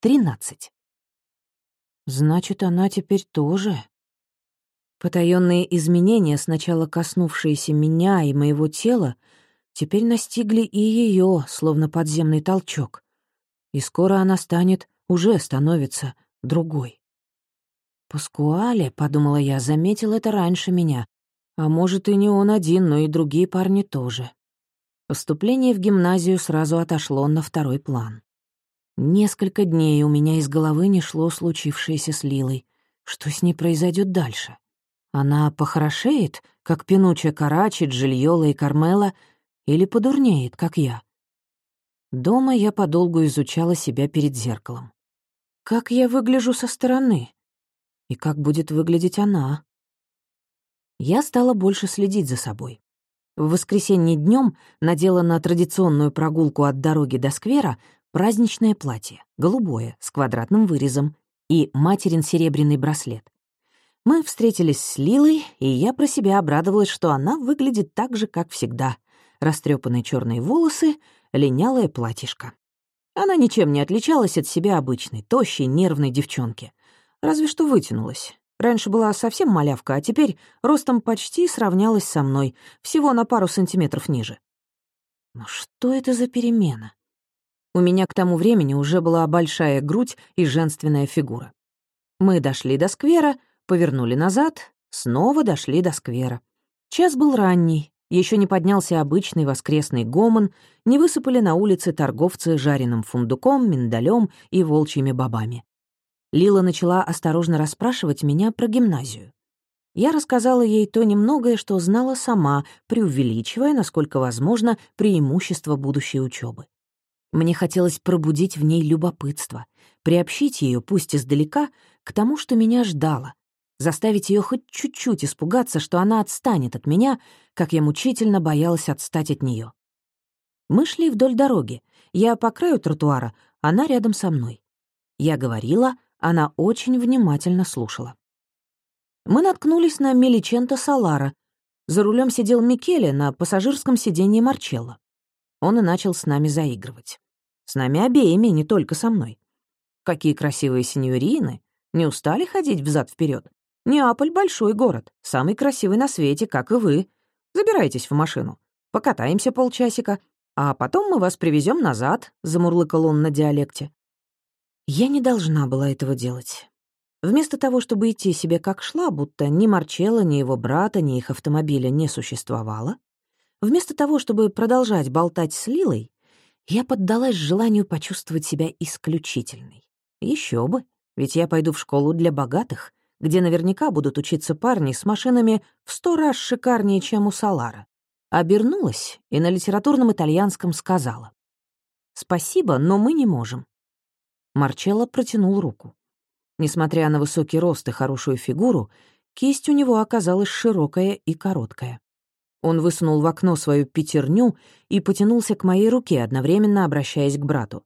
13. Значит, она теперь тоже. Потаённые изменения, сначала коснувшиеся меня и моего тела, теперь настигли и её, словно подземный толчок. И скоро она станет, уже становится, другой. «Паскуале», — подумала я, — заметил это раньше меня. А может, и не он один, но и другие парни тоже. Поступление в гимназию сразу отошло на второй план. Несколько дней у меня из головы не шло случившееся с Лилой. Что с ней произойдет дальше? Она похорошеет, как Пинуча Карачи, Джильола и Кармела, или подурнеет, как я? Дома я подолгу изучала себя перед зеркалом. Как я выгляжу со стороны? И как будет выглядеть она? Я стала больше следить за собой. В воскресенье днем надела на традиционную прогулку от дороги до сквера праздничное платье, голубое, с квадратным вырезом, и материн серебряный браслет. Мы встретились с Лилой, и я про себя обрадовалась, что она выглядит так же, как всегда. Растрепанные черные волосы, линялое платьишко. Она ничем не отличалась от себя обычной, тощей, нервной девчонки. Разве что вытянулась. Раньше была совсем малявка, а теперь ростом почти сравнялась со мной, всего на пару сантиметров ниже. Но что это за перемена? У меня к тому времени уже была большая грудь и женственная фигура. Мы дошли до сквера, повернули назад, снова дошли до сквера. Час был ранний, еще не поднялся обычный воскресный гомон, не высыпали на улице торговцы жареным фундуком, миндалем и волчьими бобами. Лила начала осторожно расспрашивать меня про гимназию. Я рассказала ей то немногое, что знала сама, преувеличивая, насколько возможно, преимущество будущей учебы. Мне хотелось пробудить в ней любопытство, приобщить ее, пусть издалека, к тому, что меня ждало, заставить ее хоть чуть-чуть испугаться, что она отстанет от меня, как я мучительно боялась отстать от нее. Мы шли вдоль дороги. Я по краю тротуара, она рядом со мной. Я говорила, она очень внимательно слушала. Мы наткнулись на Меличенто Салара. За рулем сидел Микеле на пассажирском сиденье Марчелло. Он и начал с нами заигрывать. С нами обеими, не только со мной. Какие красивые сеньорины! Не устали ходить взад вперед? Неаполь — большой город, самый красивый на свете, как и вы. Забирайтесь в машину. Покатаемся полчасика, а потом мы вас привезем назад», — замурлыкал он на диалекте. Я не должна была этого делать. Вместо того, чтобы идти себе как шла, будто ни Марчелла, ни его брата, ни их автомобиля не существовало, вместо того, чтобы продолжать болтать с Лилой, я поддалась желанию почувствовать себя исключительной. Еще бы, ведь я пойду в школу для богатых, где наверняка будут учиться парни с машинами в сто раз шикарнее, чем у Салара. Обернулась и на литературном итальянском сказала. «Спасибо, но мы не можем. Марчелло протянул руку. Несмотря на высокий рост и хорошую фигуру, кисть у него оказалась широкая и короткая. Он высунул в окно свою пятерню и потянулся к моей руке, одновременно обращаясь к брату.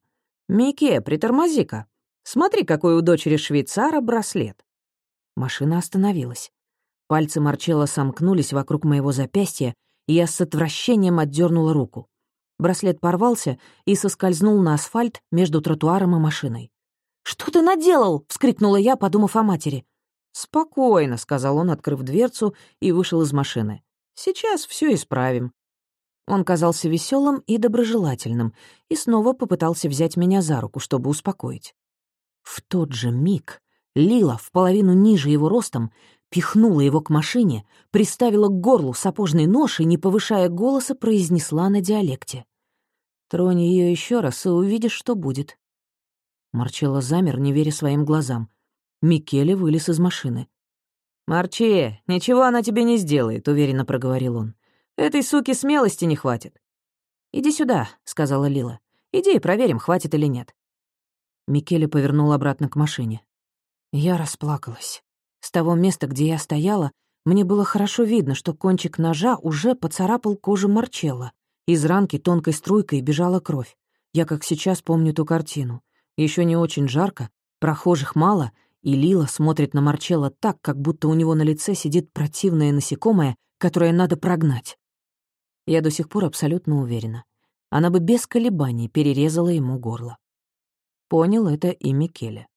«Мике, притормози-ка. Смотри, какой у дочери швейцара браслет». Машина остановилась. Пальцы Марчелло сомкнулись вокруг моего запястья, и я с отвращением отдернула руку. Браслет порвался и соскользнул на асфальт между тротуаром и машиной. «Что ты наделал?» — вскрикнула я, подумав о матери. «Спокойно», — сказал он, открыв дверцу, и вышел из машины. «Сейчас все исправим». Он казался веселым и доброжелательным, и снова попытался взять меня за руку, чтобы успокоить. В тот же миг Лила, в половину ниже его ростом, пихнула его к машине, приставила к горлу сапожный нож и, не повышая голоса, произнесла на диалекте. Тронь ее еще раз и увидишь, что будет. Марчелло замер, не веря своим глазам. Микеле вылез из машины. «Марче, ничего она тебе не сделает», — уверенно проговорил он. «Этой суки смелости не хватит». «Иди сюда», — сказала Лила. «Иди проверим, хватит или нет». Микеле повернул обратно к машине. Я расплакалась. С того места, где я стояла, мне было хорошо видно, что кончик ножа уже поцарапал кожу Марчелла. Из ранки тонкой струйкой бежала кровь. Я как сейчас помню ту картину. Еще не очень жарко, прохожих мало, и Лила смотрит на Марчелла так, как будто у него на лице сидит противное насекомое, которое надо прогнать. Я до сих пор абсолютно уверена. Она бы без колебаний перерезала ему горло. Понял это и Микеле.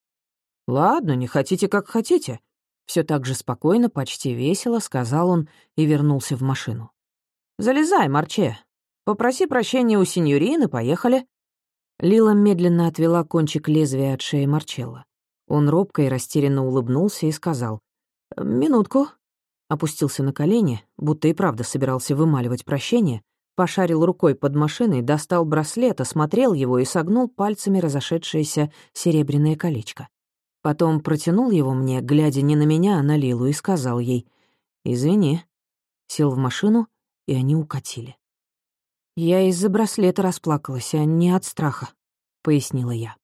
«Ладно, не хотите, как хотите», — все так же спокойно, почти весело, сказал он и вернулся в машину. «Залезай, Марче. Попроси прощения у сеньорины, поехали». Лила медленно отвела кончик лезвия от шеи Марчелла. Он робко и растерянно улыбнулся и сказал «Минутку». Опустился на колени, будто и правда собирался вымаливать прощение, пошарил рукой под машиной, достал браслет, осмотрел его и согнул пальцами разошедшееся серебряное колечко. Потом протянул его мне, глядя не на меня, а на Лилу, и сказал ей «Извини». Сел в машину, и они укатили. «Я из-за браслета расплакалась, а не от страха», — пояснила я.